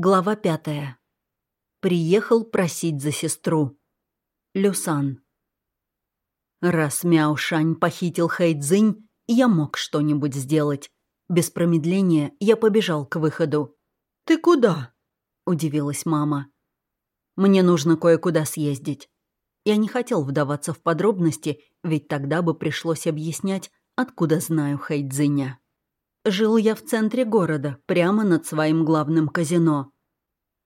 Глава пятая. Приехал просить за сестру. Люсан. Раз Мяушань похитил Хэйдзинь, я мог что-нибудь сделать. Без промедления я побежал к выходу. «Ты куда?» – удивилась мама. «Мне нужно кое-куда съездить». Я не хотел вдаваться в подробности, ведь тогда бы пришлось объяснять, откуда знаю Хэйдзиня. Жил я в центре города, прямо над своим главным казино.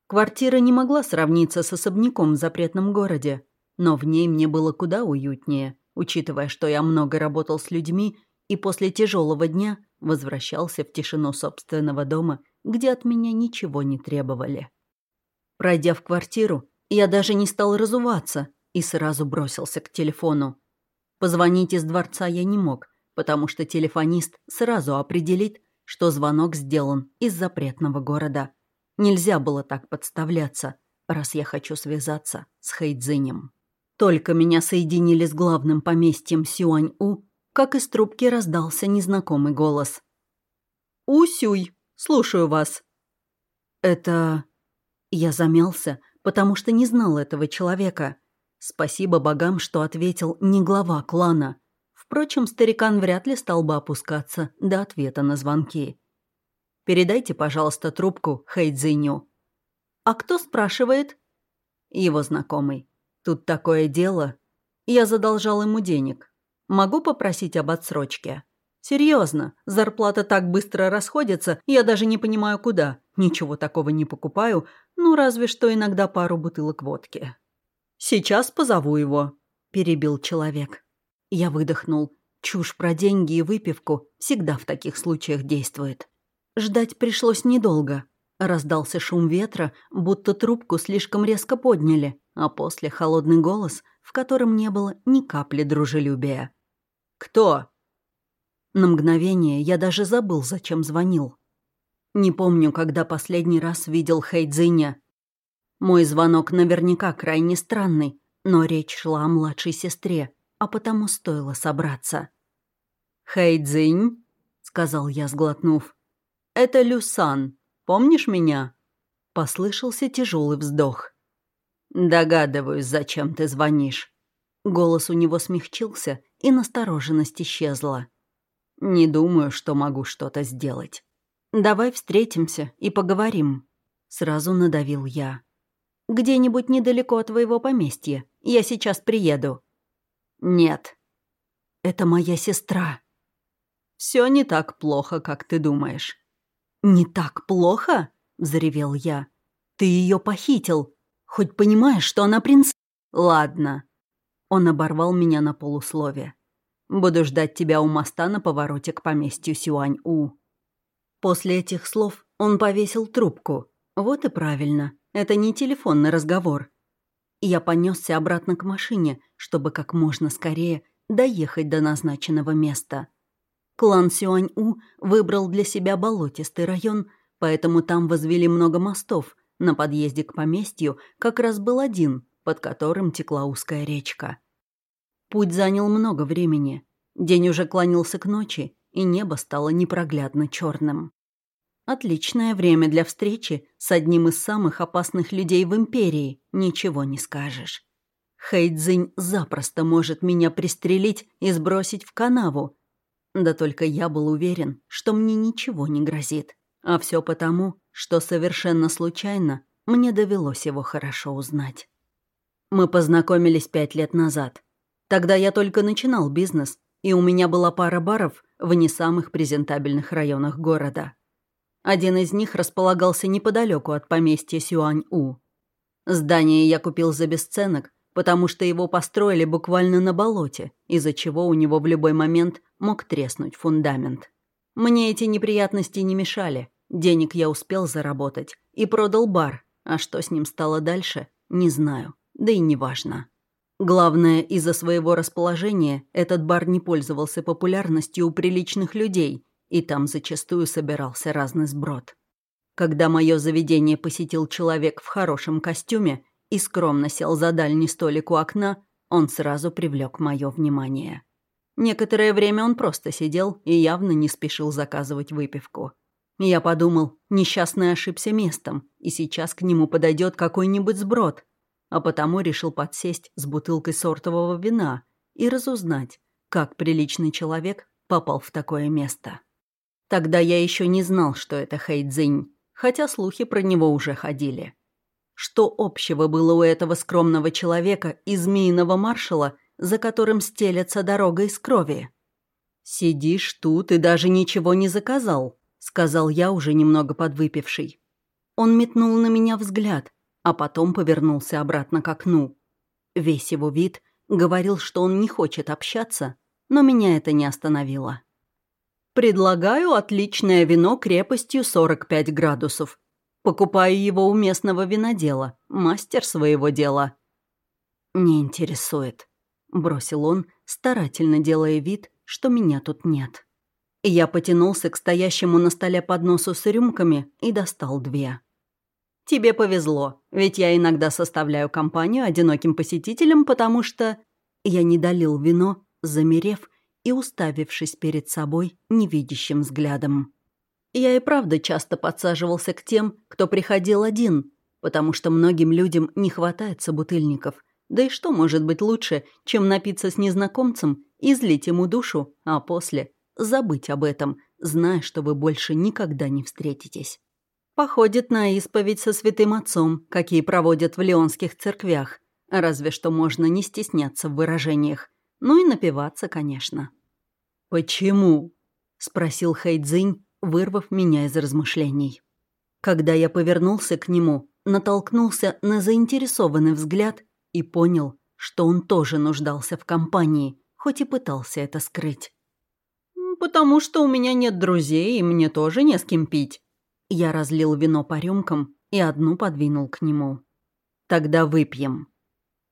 Квартира не могла сравниться с особняком в запретном городе, но в ней мне было куда уютнее, учитывая, что я много работал с людьми и после тяжелого дня возвращался в тишину собственного дома, где от меня ничего не требовали. Пройдя в квартиру, я даже не стал разуваться и сразу бросился к телефону. Позвонить из дворца я не мог, потому что телефонист сразу определит, что звонок сделан из запретного города. Нельзя было так подставляться, раз я хочу связаться с Хэйдзинем. Только меня соединили с главным поместьем Сюань-У, как из трубки раздался незнакомый голос. «Усюй, слушаю вас». «Это...» Я замялся, потому что не знал этого человека. Спасибо богам, что ответил не глава клана. Впрочем, старикан вряд ли стал бы опускаться до ответа на звонки. «Передайте, пожалуйста, трубку Хэйдзиню». «А кто спрашивает?» «Его знакомый. Тут такое дело. Я задолжал ему денег. Могу попросить об отсрочке?» «Серьезно, зарплата так быстро расходится, я даже не понимаю, куда. Ничего такого не покупаю, ну разве что иногда пару бутылок водки». «Сейчас позову его», – перебил человек. Я выдохнул. Чушь про деньги и выпивку всегда в таких случаях действует. Ждать пришлось недолго. Раздался шум ветра, будто трубку слишком резко подняли, а после холодный голос, в котором не было ни капли дружелюбия. «Кто?» На мгновение я даже забыл, зачем звонил. Не помню, когда последний раз видел Хэйдзиня. Мой звонок наверняка крайне странный, но речь шла о младшей сестре, а потому стоило собраться. «Хэйдзинь», — сказал я, сглотнув, — «это Люсан. Помнишь меня?» Послышался тяжелый вздох. «Догадываюсь, зачем ты звонишь». Голос у него смягчился, и настороженность исчезла. «Не думаю, что могу что-то сделать». «Давай встретимся и поговорим», — сразу надавил я. «Где-нибудь недалеко от твоего поместья. Я сейчас приеду». «Нет». «Это моя сестра». «Все не так плохо, как ты думаешь». «Не так плохо?» — взревел я. «Ты ее похитил. Хоть понимаешь, что она принц...» «Ладно». Он оборвал меня на полуслове. «Буду ждать тебя у моста на повороте к поместью Сюань-У». После этих слов он повесил трубку. Вот и правильно. Это не телефонный разговор. Я понесся обратно к машине, чтобы как можно скорее доехать до назначенного места. Клан Сюань-У выбрал для себя болотистый район, поэтому там возвели много мостов. На подъезде к поместью как раз был один, под которым текла узкая речка. Путь занял много времени. День уже клонился к ночи, и небо стало непроглядно черным. Отличное время для встречи с одним из самых опасных людей в Империи, ничего не скажешь. Хэйдзинь запросто может меня пристрелить и сбросить в канаву. Да только я был уверен, что мне ничего не грозит. А все потому, что совершенно случайно мне довелось его хорошо узнать. Мы познакомились пять лет назад. Тогда я только начинал бизнес, и у меня была пара баров в не самых презентабельных районах города. Один из них располагался неподалеку от поместья Сюань-У. Здание я купил за бесценок, потому что его построили буквально на болоте, из-за чего у него в любой момент мог треснуть фундамент. Мне эти неприятности не мешали. Денег я успел заработать и продал бар, а что с ним стало дальше, не знаю, да и не важно. Главное, из-за своего расположения этот бар не пользовался популярностью у приличных людей – и там зачастую собирался разный сброд. Когда мое заведение посетил человек в хорошем костюме и скромно сел за дальний столик у окна, он сразу привлек мое внимание. Некоторое время он просто сидел и явно не спешил заказывать выпивку. Я подумал, несчастный ошибся местом, и сейчас к нему подойдет какой-нибудь сброд, а потому решил подсесть с бутылкой сортового вина и разузнать, как приличный человек попал в такое место. Тогда я еще не знал, что это Хэйдзинь, хотя слухи про него уже ходили. Что общего было у этого скромного человека и змеиного маршала, за которым стелется дорога из крови? «Сидишь тут и даже ничего не заказал», — сказал я, уже немного подвыпивший. Он метнул на меня взгляд, а потом повернулся обратно к окну. Весь его вид говорил, что он не хочет общаться, но меня это не остановило. «Предлагаю отличное вино крепостью 45 градусов. Покупаю его у местного винодела, мастер своего дела». «Не интересует», — бросил он, старательно делая вид, что меня тут нет. Я потянулся к стоящему на столе подносу с рюмками и достал две. «Тебе повезло, ведь я иногда составляю компанию одиноким посетителям, потому что...» Я не долил вино, замерев и уставившись перед собой невидящим взглядом. Я и правда часто подсаживался к тем, кто приходил один, потому что многим людям не хватает собутыльников. Да и что может быть лучше, чем напиться с незнакомцем, излить ему душу, а после забыть об этом, зная, что вы больше никогда не встретитесь. Походит на исповедь со святым отцом, какие проводят в леонских церквях. Разве что можно не стесняться в выражениях. Ну и напиваться, конечно. «Почему?» — спросил Хайдзинь, вырвав меня из размышлений. Когда я повернулся к нему, натолкнулся на заинтересованный взгляд и понял, что он тоже нуждался в компании, хоть и пытался это скрыть. «Потому что у меня нет друзей, и мне тоже не с кем пить», я разлил вино по рюмкам и одну подвинул к нему. «Тогда выпьем».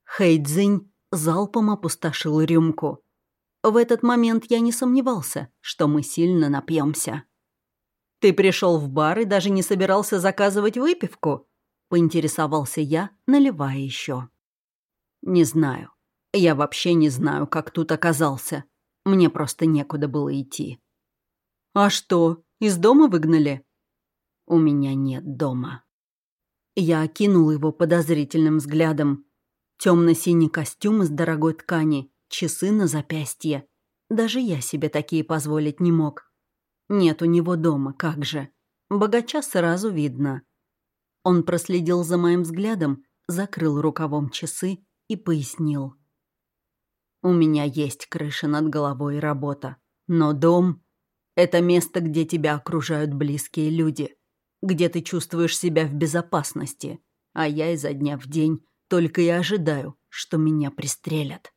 Хэйдзинь залпом опустошил рюмку. В этот момент я не сомневался, что мы сильно напьемся. «Ты пришел в бар и даже не собирался заказывать выпивку?» — поинтересовался я, наливая еще. «Не знаю. Я вообще не знаю, как тут оказался. Мне просто некуда было идти». «А что, из дома выгнали?» у меня нет дома. Я окинул его подозрительным взглядом. Темно-синий костюм из дорогой ткани, часы на запястье. Даже я себе такие позволить не мог. Нет у него дома, как же. Богача сразу видно. Он проследил за моим взглядом, закрыл рукавом часы и пояснил. «У меня есть крыша над головой и работа. Но дом — это место, где тебя окружают близкие люди где ты чувствуешь себя в безопасности, а я изо дня в день только и ожидаю, что меня пристрелят.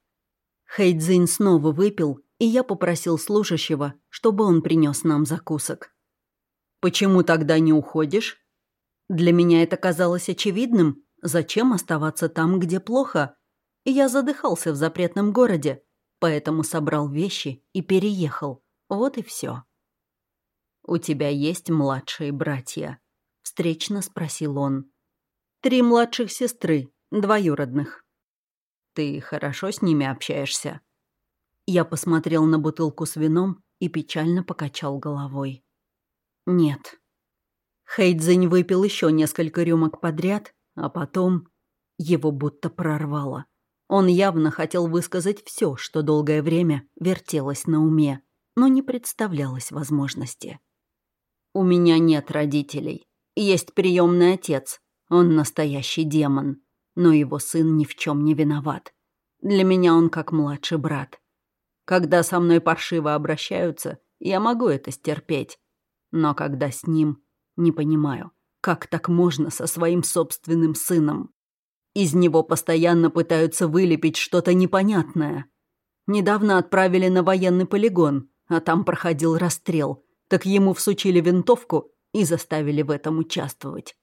Хэйдзин снова выпил, и я попросил служащего, чтобы он принес нам закусок. «Почему тогда не уходишь?» Для меня это казалось очевидным. Зачем оставаться там, где плохо? Я задыхался в запретном городе, поэтому собрал вещи и переехал. Вот и все. «У тебя есть младшие братья?» — встречно спросил он. «Три младших сестры, двоюродных». «Ты хорошо с ними общаешься?» Я посмотрел на бутылку с вином и печально покачал головой. «Нет». Хейдзень выпил еще несколько рюмок подряд, а потом его будто прорвало. Он явно хотел высказать все, что долгое время вертелось на уме, но не представлялось возможности. У меня нет родителей. Есть приемный отец. Он настоящий демон. Но его сын ни в чем не виноват. Для меня он как младший брат. Когда со мной паршиво обращаются, я могу это стерпеть. Но когда с ним, не понимаю, как так можно со своим собственным сыном? Из него постоянно пытаются вылепить что-то непонятное. Недавно отправили на военный полигон, а там проходил расстрел — так ему всучили винтовку и заставили в этом участвовать.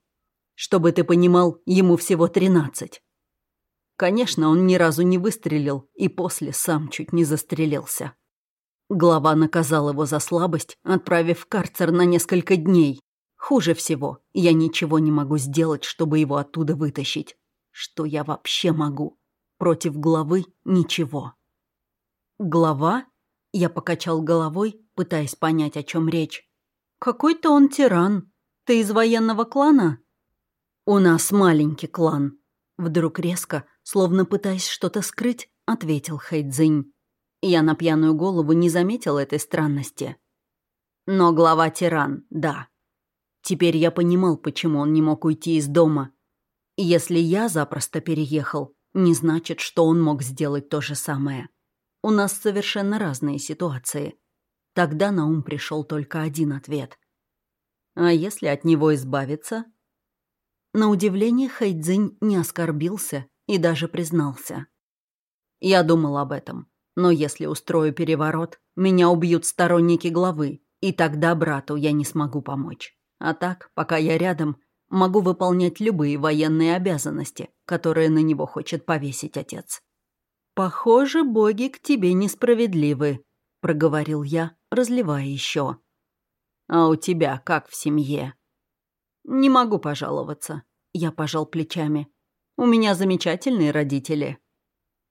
Чтобы ты понимал, ему всего тринадцать. Конечно, он ни разу не выстрелил и после сам чуть не застрелился. Глава наказал его за слабость, отправив в карцер на несколько дней. Хуже всего, я ничего не могу сделать, чтобы его оттуда вытащить. Что я вообще могу? Против главы ничего. Глава? Я покачал головой, пытаясь понять, о чем речь. «Какой-то он тиран. Ты из военного клана?» «У нас маленький клан», — вдруг резко, словно пытаясь что-то скрыть, ответил Хэйдзинь. Я на пьяную голову не заметил этой странности. Но глава тиран, да. Теперь я понимал, почему он не мог уйти из дома. Если я запросто переехал, не значит, что он мог сделать то же самое. У нас совершенно разные ситуации. Тогда на ум пришел только один ответ. А если от него избавиться? На удивление Хайдзинь не оскорбился и даже признался. Я думал об этом. Но если устрою переворот, меня убьют сторонники главы, и тогда брату я не смогу помочь. А так, пока я рядом, могу выполнять любые военные обязанности, которые на него хочет повесить отец. «Похоже, боги к тебе несправедливы», — проговорил я, разливая еще. «А у тебя как в семье?» «Не могу пожаловаться», — я пожал плечами. «У меня замечательные родители».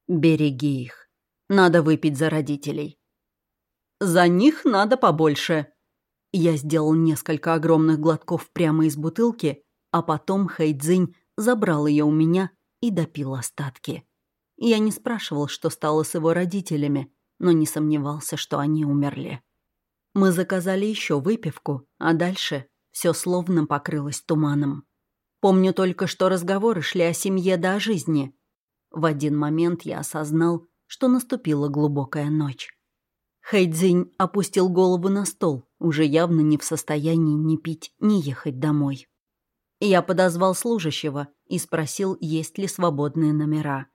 «Береги их. Надо выпить за родителей». «За них надо побольше», я сделал несколько огромных глотков прямо из бутылки, а потом Хэйдзинь забрал ее у меня и допил остатки. Я не спрашивал, что стало с его родителями, но не сомневался, что они умерли. Мы заказали еще выпивку, а дальше все словно покрылось туманом. Помню только, что разговоры шли о семье да о жизни. В один момент я осознал, что наступила глубокая ночь. Хайдзинь опустил голову на стол, уже явно не в состоянии ни пить, ни ехать домой. Я подозвал служащего и спросил, есть ли свободные номера.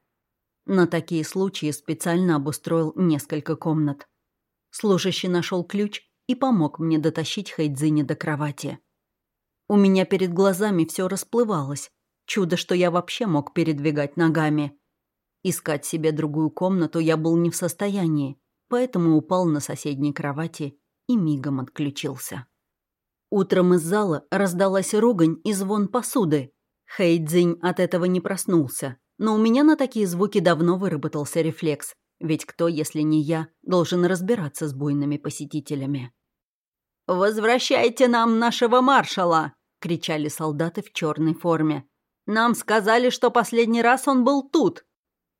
На такие случаи специально обустроил несколько комнат. Служащий нашел ключ и помог мне дотащить Хайдзиня до кровати. У меня перед глазами все расплывалось. Чудо, что я вообще мог передвигать ногами. Искать себе другую комнату я был не в состоянии поэтому упал на соседней кровати и мигом отключился. Утром из зала раздалась ругань и звон посуды. Хэйдзинь от этого не проснулся, но у меня на такие звуки давно выработался рефлекс, ведь кто, если не я, должен разбираться с буйными посетителями. «Возвращайте нам нашего маршала!» — кричали солдаты в черной форме. «Нам сказали, что последний раз он был тут!»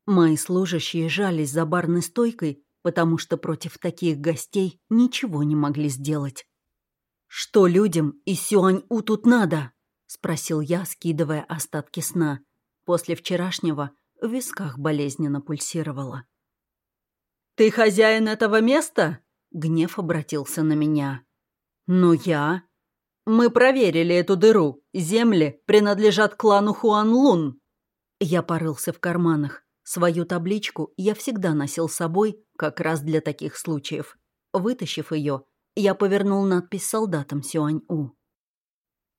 Мои служащие жались за барной стойкой потому что против таких гостей ничего не могли сделать. «Что людям и Сюань-У тут надо?» — спросил я, скидывая остатки сна. После вчерашнего в висках болезненно пульсировало. «Ты хозяин этого места?» — гнев обратился на меня. «Ну я...» «Мы проверили эту дыру. Земли принадлежат клану Хуан Лун». Я порылся в карманах. Свою табличку я всегда носил с собой как раз для таких случаев. Вытащив ее, я повернул надпись солдатам Сюань-У.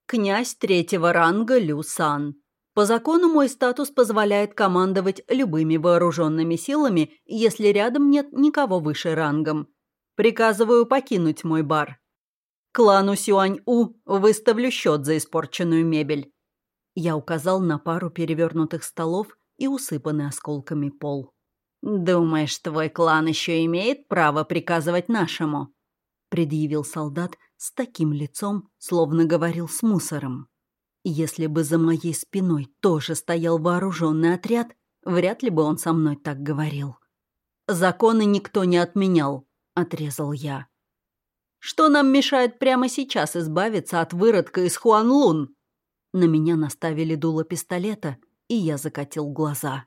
«Князь третьего ранга Лю Сан. По закону мой статус позволяет командовать любыми вооруженными силами, если рядом нет никого выше рангом. Приказываю покинуть мой бар. Клану Сюань-У выставлю счет за испорченную мебель». Я указал на пару перевернутых столов, и усыпанный осколками пол. «Думаешь, твой клан еще имеет право приказывать нашему?» предъявил солдат с таким лицом, словно говорил с мусором. Если бы за моей спиной тоже стоял вооруженный отряд, вряд ли бы он со мной так говорил. «Законы никто не отменял», — отрезал я. «Что нам мешает прямо сейчас избавиться от выродка из Хуанлун?» На меня наставили дуло пистолета, и я закатил глаза.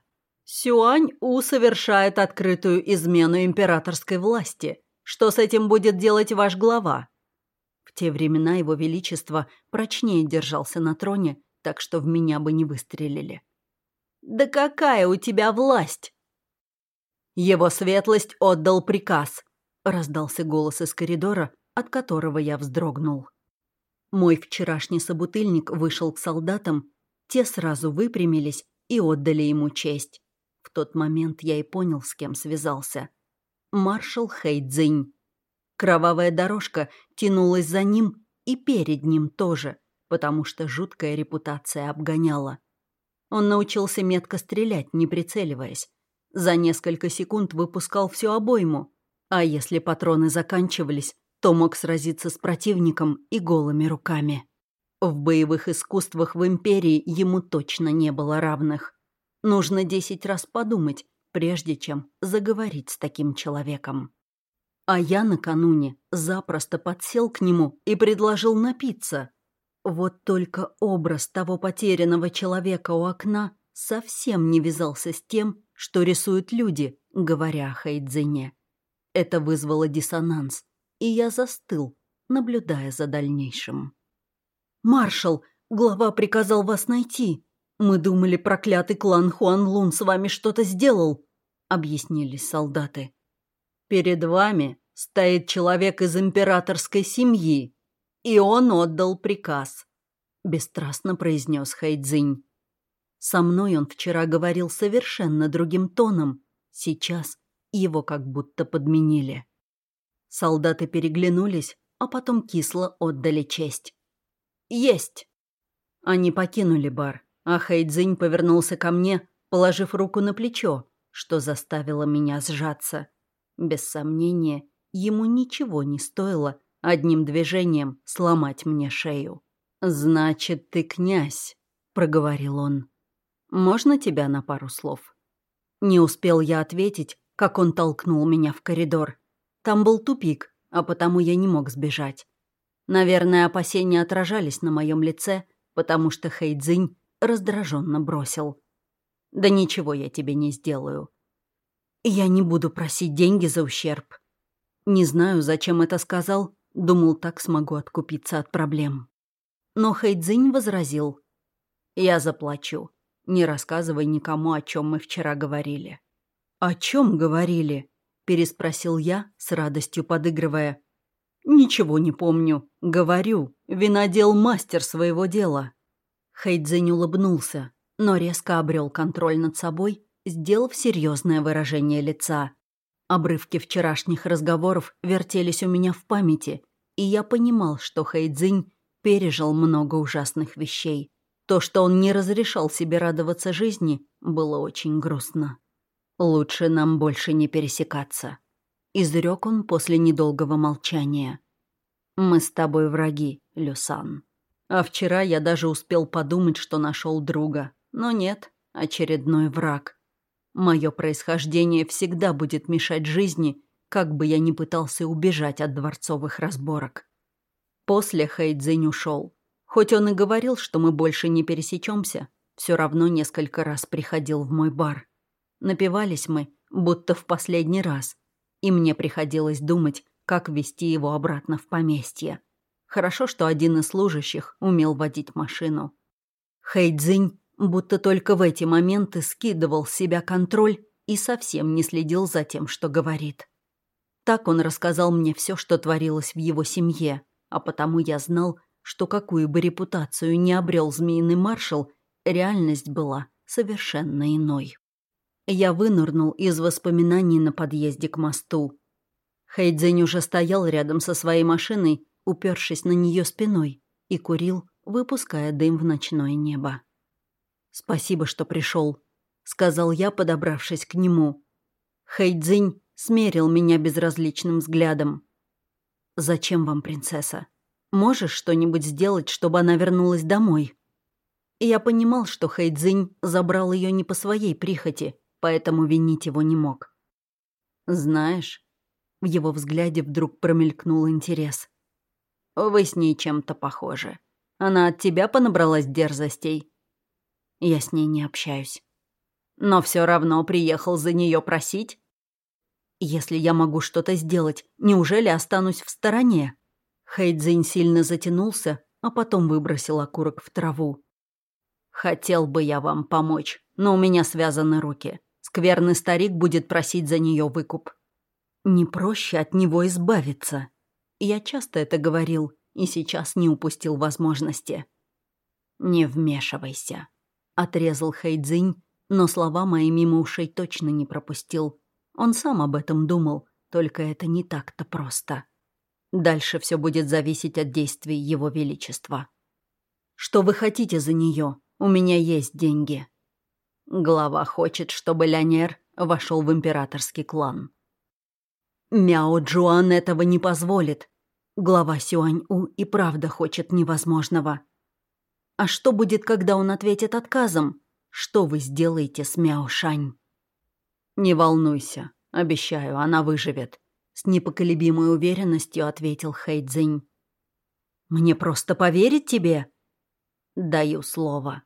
Сюань-У совершает открытую измену императорской власти. Что с этим будет делать ваш глава? В те времена его величество прочнее держался на троне, так что в меня бы не выстрелили. «Да какая у тебя власть?» «Его светлость отдал приказ», — раздался голос из коридора, от которого я вздрогнул. Мой вчерашний собутыльник вышел к солдатам те сразу выпрямились и отдали ему честь. В тот момент я и понял, с кем связался. Маршал Хэйдзинь. Кровавая дорожка тянулась за ним и перед ним тоже, потому что жуткая репутация обгоняла. Он научился метко стрелять, не прицеливаясь. За несколько секунд выпускал всю обойму, а если патроны заканчивались, то мог сразиться с противником и голыми руками. В боевых искусствах в Империи ему точно не было равных. Нужно десять раз подумать, прежде чем заговорить с таким человеком. А я накануне запросто подсел к нему и предложил напиться. Вот только образ того потерянного человека у окна совсем не вязался с тем, что рисуют люди, говоря о Хайдзине. Это вызвало диссонанс, и я застыл, наблюдая за дальнейшим. «Маршал, глава приказал вас найти. Мы думали, проклятый клан Хуан Лун с вами что-то сделал», — объяснились солдаты. «Перед вами стоит человек из императорской семьи, и он отдал приказ», — бесстрастно произнес Хайдзинь. Со мной он вчера говорил совершенно другим тоном. Сейчас его как будто подменили. Солдаты переглянулись, а потом кисло отдали честь. «Есть!» Они покинули бар, а Хайдзинь повернулся ко мне, положив руку на плечо, что заставило меня сжаться. Без сомнения, ему ничего не стоило одним движением сломать мне шею. «Значит, ты князь», — проговорил он. Можно тебя на пару слов?» Не успел я ответить, как он толкнул меня в коридор. Там был тупик, а потому я не мог сбежать. Наверное, опасения отражались на моем лице, потому что Хэйдзинь раздраженно бросил. «Да ничего я тебе не сделаю. Я не буду просить деньги за ущерб. Не знаю, зачем это сказал, думал, так смогу откупиться от проблем». Но Хэйдзинь возразил. «Я заплачу. Не рассказывай никому, о чем мы вчера говорили». «О чем говорили?» – переспросил я, с радостью подыгрывая. «Ничего не помню. Говорю, винодел мастер своего дела». Хейдзинь улыбнулся, но резко обрел контроль над собой, сделав серьезное выражение лица. Обрывки вчерашних разговоров вертелись у меня в памяти, и я понимал, что Хэйдзинь пережил много ужасных вещей. То, что он не разрешал себе радоваться жизни, было очень грустно. «Лучше нам больше не пересекаться», — изрек он после недолгого молчания. «Мы с тобой враги, Люсан. А вчера я даже успел подумать, что нашел друга. Но нет, очередной враг. Мое происхождение всегда будет мешать жизни, как бы я ни пытался убежать от дворцовых разборок». После Хэйдзинь ушел. Хоть он и говорил, что мы больше не пересечемся, все равно несколько раз приходил в мой бар. Напивались мы, будто в последний раз, и мне приходилось думать, как вести его обратно в поместье. Хорошо, что один из служащих умел водить машину. Хэйдзинь будто только в эти моменты скидывал с себя контроль и совсем не следил за тем, что говорит. Так он рассказал мне все, что творилось в его семье, а потому я знал, что какую бы репутацию не обрел змеиный маршал, реальность была совершенно иной. Я вынырнул из воспоминаний на подъезде к мосту. Хэйдзень уже стоял рядом со своей машиной, упершись на нее спиной, и курил, выпуская дым в ночное небо. «Спасибо, что пришел», — сказал я, подобравшись к нему. Хэйдзинь смерил меня безразличным взглядом. «Зачем вам, принцесса?» Можешь что-нибудь сделать, чтобы она вернулась домой?» я понимал, что Хэйдзинь забрал ее не по своей прихоти, поэтому винить его не мог. «Знаешь...» В его взгляде вдруг промелькнул интерес. «Вы с ней чем-то похожи. Она от тебя понабралась дерзостей?» «Я с ней не общаюсь». «Но все равно приехал за нее просить?» «Если я могу что-то сделать, неужели останусь в стороне?» Хэйдзинь сильно затянулся, а потом выбросил окурок в траву. «Хотел бы я вам помочь, но у меня связаны руки. Скверный старик будет просить за нее выкуп». «Не проще от него избавиться». Я часто это говорил и сейчас не упустил возможности. «Не вмешивайся», — отрезал Хэйдзинь, но слова мои мимо ушей точно не пропустил. Он сам об этом думал, только это не так-то просто. Дальше все будет зависеть от действий Его Величества. Что вы хотите за нее? У меня есть деньги. Глава хочет, чтобы Лянер вошел в императорский клан. Мяо Джуан этого не позволит. Глава Сюань-У и правда хочет невозможного. А что будет, когда он ответит отказом? Что вы сделаете с Мяо-Шань? Не волнуйся, обещаю, она выживет. С непоколебимой уверенностью ответил Хэйдзинь. Мне просто поверить тебе? Даю слово.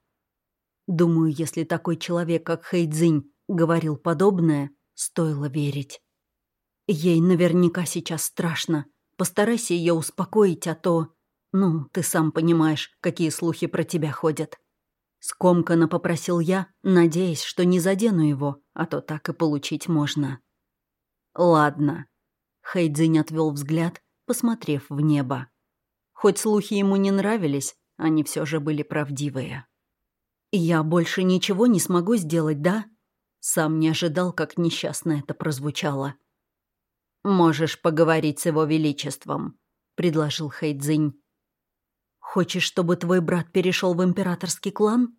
Думаю, если такой человек, как Хэйдзинь, говорил подобное, стоило верить. Ей наверняка сейчас страшно. Постарайся ее успокоить, а то... Ну, ты сам понимаешь, какие слухи про тебя ходят. Скомканно попросил я, надеясь, что не задену его, а то так и получить можно. «Ладно». Хэйдзинь отвел взгляд, посмотрев в небо. Хоть слухи ему не нравились, они все же были правдивые. «Я больше ничего не смогу сделать, да?» Сам не ожидал, как несчастно это прозвучало. «Можешь поговорить с его величеством», — предложил Хэйдзинь. «Хочешь, чтобы твой брат перешел в императорский клан?»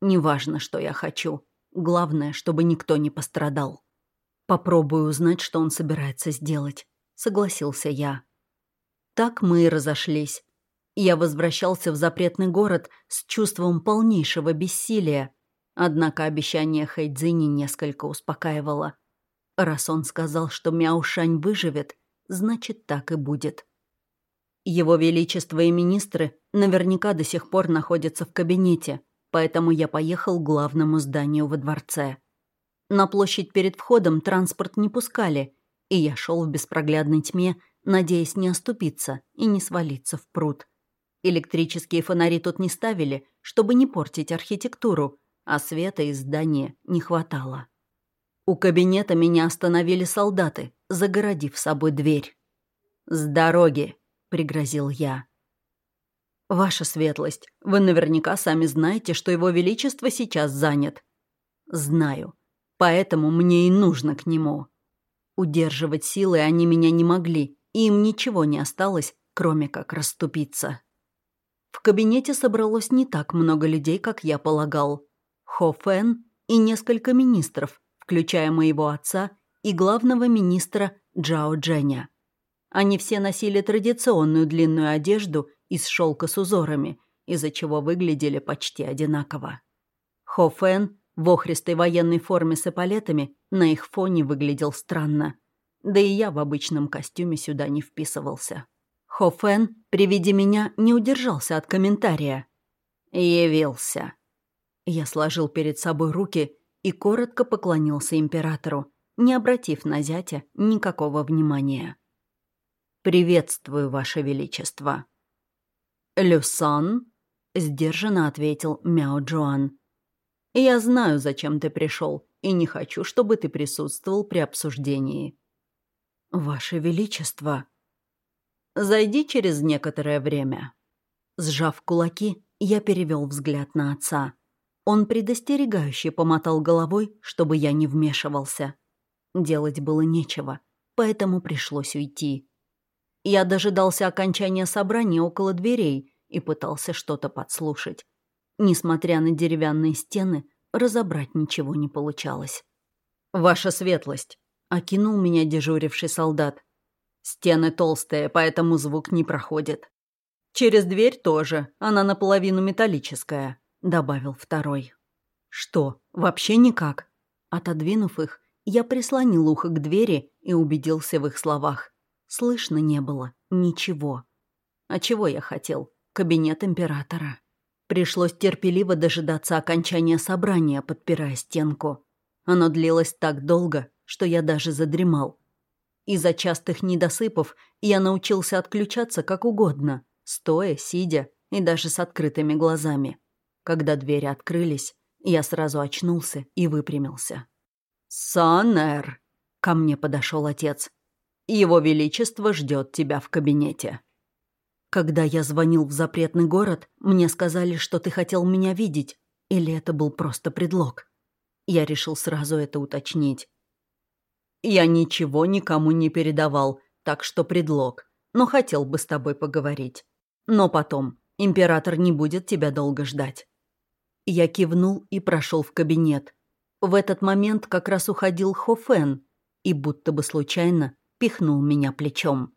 «Неважно, что я хочу. Главное, чтобы никто не пострадал». «Попробую узнать, что он собирается сделать», — согласился я. Так мы и разошлись. Я возвращался в запретный город с чувством полнейшего бессилия, однако обещание Хайдзини несколько успокаивало. Раз он сказал, что Мяушань выживет, значит, так и будет. Его Величество и министры наверняка до сих пор находятся в кабинете, поэтому я поехал к главному зданию во дворце. На площадь перед входом транспорт не пускали, и я шел в беспроглядной тьме, надеясь не оступиться и не свалиться в пруд. Электрические фонари тут не ставили, чтобы не портить архитектуру, а света из здания не хватало. У кабинета меня остановили солдаты, загородив собой дверь. «С дороги!» — пригрозил я. «Ваша светлость, вы наверняка сами знаете, что его величество сейчас занят». «Знаю. Поэтому мне и нужно к нему». Удерживать силы они меня не могли, и им ничего не осталось, кроме как расступиться. В кабинете собралось не так много людей, как я полагал. Хо Фэн и несколько министров, включая моего отца и главного министра Джао Дженя. Они все носили традиционную длинную одежду из шелка с узорами, из-за чего выглядели почти одинаково. Хо Фэн в охристой военной форме с эполетами на их фоне выглядел странно. Да и я в обычном костюме сюда не вписывался. Хо Фэн при виде меня не удержался от комментария. «Явился». Я сложил перед собой руки и коротко поклонился императору, не обратив на зятя никакого внимания. «Приветствую, Ваше Величество». «Люсан?» — сдержанно ответил Мяо Джоан. «Я знаю, зачем ты пришел, и не хочу, чтобы ты присутствовал при обсуждении». «Ваше Величество!» «Зайди через некоторое время». Сжав кулаки, я перевел взгляд на отца. Он предостерегающе помотал головой, чтобы я не вмешивался. Делать было нечего, поэтому пришлось уйти. Я дожидался окончания собрания около дверей и пытался что-то подслушать. Несмотря на деревянные стены, разобрать ничего не получалось. «Ваша светлость!» — окинул меня дежуривший солдат. «Стены толстые, поэтому звук не проходит. Через дверь тоже, она наполовину металлическая. — добавил второй. «Что, вообще никак?» Отодвинув их, я прислонил ухо к двери и убедился в их словах. Слышно не было ничего. А чего я хотел? Кабинет императора. Пришлось терпеливо дожидаться окончания собрания, подпирая стенку. Оно длилось так долго, что я даже задремал. Из-за частых недосыпов я научился отключаться как угодно, стоя, сидя и даже с открытыми глазами. Когда двери открылись, я сразу очнулся и выпрямился. «Санер!» — ко мне подошел отец. «Его Величество ждет тебя в кабинете». Когда я звонил в запретный город, мне сказали, что ты хотел меня видеть, или это был просто предлог. Я решил сразу это уточнить. Я ничего никому не передавал, так что предлог, но хотел бы с тобой поговорить. Но потом, император не будет тебя долго ждать. Я кивнул и прошел в кабинет. В этот момент как раз уходил Хофен и будто бы случайно пихнул меня плечом.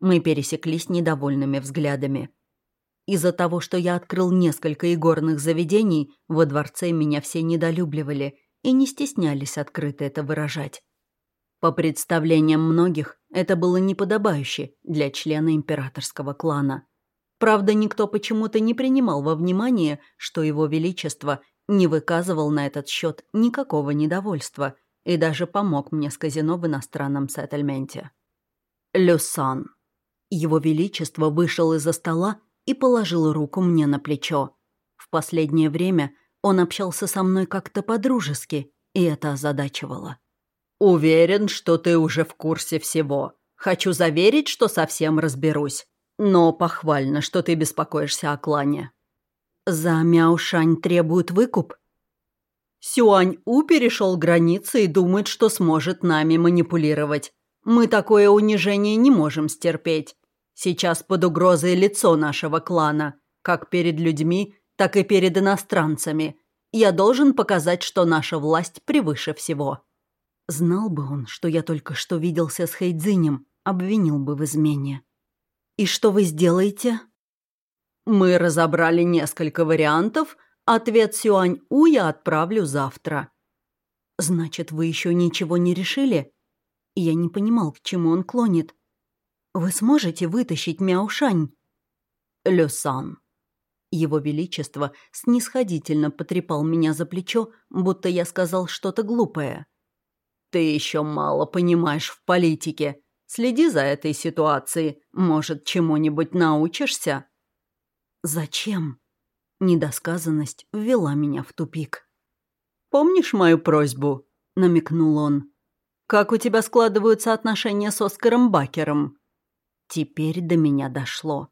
Мы пересеклись недовольными взглядами. Из-за того, что я открыл несколько игорных заведений, во дворце меня все недолюбливали и не стеснялись открыто это выражать. По представлениям многих, это было неподобающе для члена императорского клана. Правда, никто почему-то не принимал во внимание, что его величество не выказывал на этот счет никакого недовольства и даже помог мне с казино в иностранном сеттельменте. Люсан. Его величество вышел из-за стола и положил руку мне на плечо. В последнее время он общался со мной как-то по-дружески, и это озадачивало. «Уверен, что ты уже в курсе всего. Хочу заверить, что совсем разберусь. Но похвально, что ты беспокоишься о клане». «За Мяушань требуют выкуп?» Сюань-У перешел границы и думает, что сможет нами манипулировать. Мы такое унижение не можем стерпеть. Сейчас под угрозой лицо нашего клана, как перед людьми, так и перед иностранцами. Я должен показать, что наша власть превыше всего. Знал бы он, что я только что виделся с Хейдзинем, обвинил бы в измене. «И что вы сделаете?» «Мы разобрали несколько вариантов. Ответ Сюань-У я отправлю завтра». «Значит, вы еще ничего не решили?» Я не понимал, к чему он клонит. «Вы сможете вытащить Мяушань?» «Люсан». Его Величество снисходительно потрепал меня за плечо, будто я сказал что-то глупое. Ты еще мало понимаешь в политике. Следи за этой ситуацией. Может, чему-нибудь научишься?» «Зачем?» Недосказанность ввела меня в тупик. «Помнишь мою просьбу?» — намекнул он. «Как у тебя складываются отношения с Оскаром Бакером?» Теперь до меня дошло.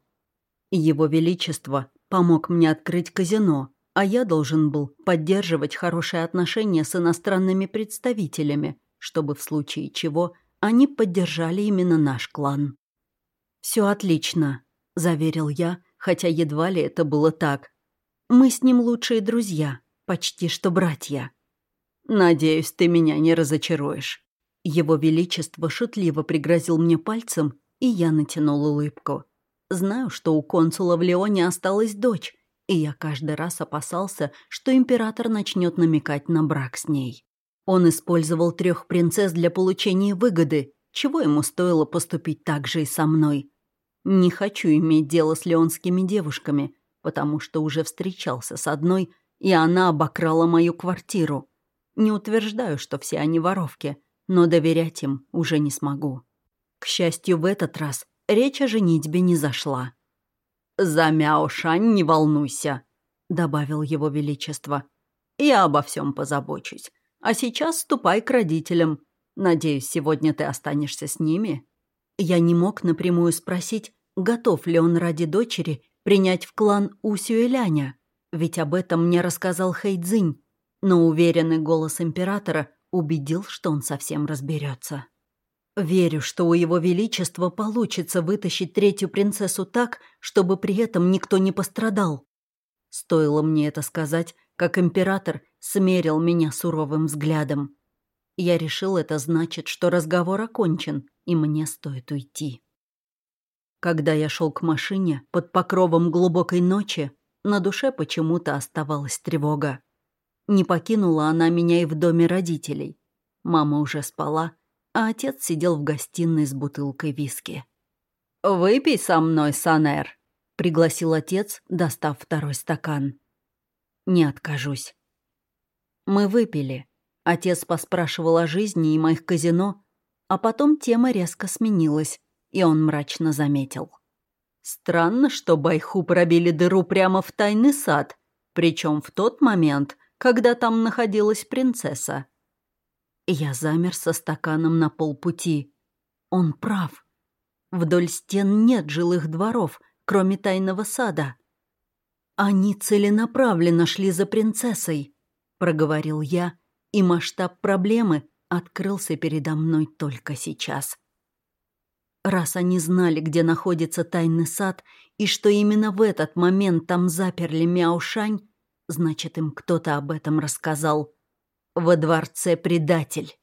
Его Величество помог мне открыть казино, а я должен был поддерживать хорошие отношения с иностранными представителями, чтобы в случае чего они поддержали именно наш клан. «Все отлично», — заверил я, хотя едва ли это было так. «Мы с ним лучшие друзья, почти что братья». «Надеюсь, ты меня не разочаруешь». Его Величество шутливо пригрозил мне пальцем, и я натянул улыбку. Знаю, что у консула в Леоне осталась дочь, и я каждый раз опасался, что император начнет намекать на брак с ней. Он использовал трех принцесс для получения выгоды, чего ему стоило поступить так же и со мной. Не хочу иметь дело с леонскими девушками, потому что уже встречался с одной, и она обокрала мою квартиру. Не утверждаю, что все они воровки, но доверять им уже не смогу. К счастью, в этот раз речь о женитьбе не зашла. «За Мяошань не волнуйся», — добавил его величество. «Я обо всем позабочусь. А сейчас ступай к родителям. Надеюсь, сегодня ты останешься с ними». Я не мог напрямую спросить, готов ли он ради дочери принять в клан Усюэляня, ведь об этом мне рассказал Хэйдзинь, но уверенный голос императора убедил, что он совсем разберется. Верю, что у его величества получится вытащить третью принцессу так, чтобы при этом никто не пострадал. Стоило мне это сказать, как император смерил меня суровым взглядом. Я решил, это значит, что разговор окончен, и мне стоит уйти. Когда я шел к машине под покровом глубокой ночи, на душе почему-то оставалась тревога. Не покинула она меня и в доме родителей. Мама уже спала, а отец сидел в гостиной с бутылкой виски. «Выпей со мной, Санер», — пригласил отец, достав второй стакан. «Не откажусь». Мы выпили. Отец поспрашивал о жизни и моих казино, а потом тема резко сменилась, и он мрачно заметил. Странно, что Байху пробили дыру прямо в тайный сад, причем в тот момент, когда там находилась принцесса. Я замер со стаканом на полпути. Он прав. Вдоль стен нет жилых дворов, кроме тайного сада. Они целенаправленно шли за принцессой. — проговорил я, и масштаб проблемы открылся передо мной только сейчас. Раз они знали, где находится тайный сад, и что именно в этот момент там заперли Мяушань, значит, им кто-то об этом рассказал. Во дворце предатель.